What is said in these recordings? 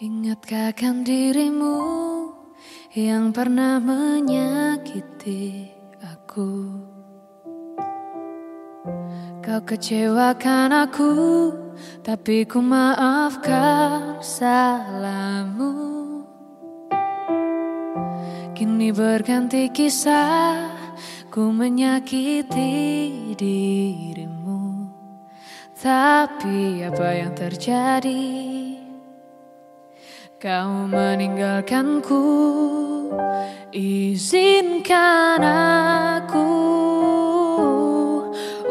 Ingatkah kan dirimu yang pernah menyakiti aku? Kau kecewakan aku, tapi ku maafkan salahmu. Kini berganti kisah, ku menyakiti dirimu. Tapi apa yang terjadi? Kau meninggalkanku Izinkan aku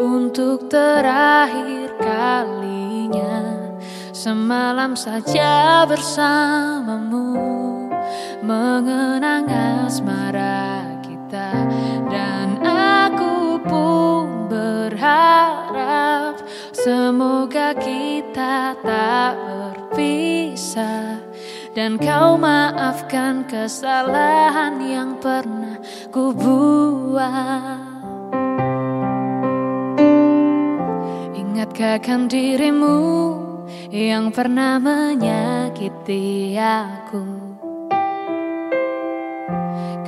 Untuk terakhir kalinya Semalam saja bersamamu Mengenang asmara kita. Dan aku pun berharap Semoga kita tak berpisah dan kau maafkan kesalahan yang pernah ku buat. Ingatkah kan dirimu yang pernah menyakiti aku?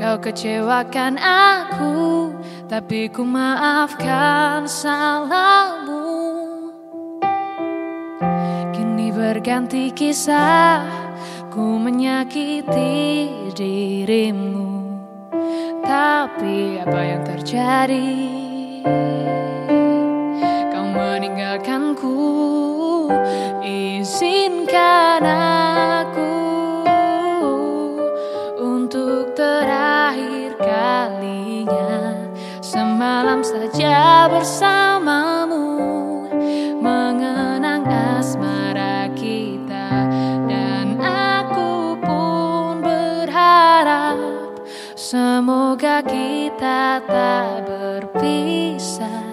Kau kecewakan aku, tapi ku maafkan salahmu. Kini berganti kisah Ku menyakiti dirimu Tapi apa yang terjadi? Kau meninggalkanku Izinkan aku Untuk terakhir kalinya Semalam saja bersamamu Semoga kita tak berpisah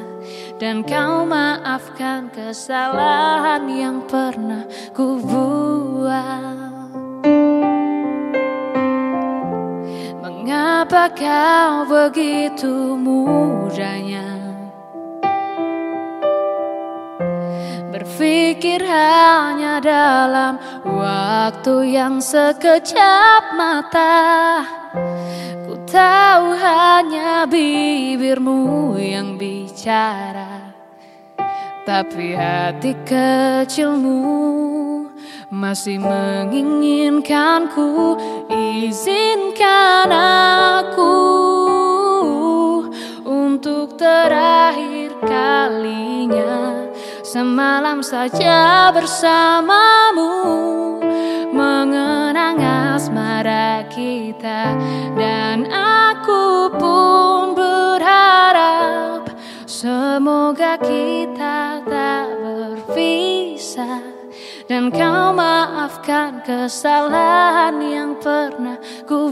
Dan kau maafkan kesalahan yang pernah ku buat Mengapa kau begitu mudahnya Berpikir hanya dalam waktu yang sekejap mata. Tahu hanya bibirmu yang bicara Tapi hati kecilmu masih menginginkanku. Izinkan aku untuk terakhir kalinya Semalam saja bersamamu Mengenang asmara kita Dan aku pun berharap Semoga kita tak berpisah. Dan kau maafkan kesalahan yang pernah ku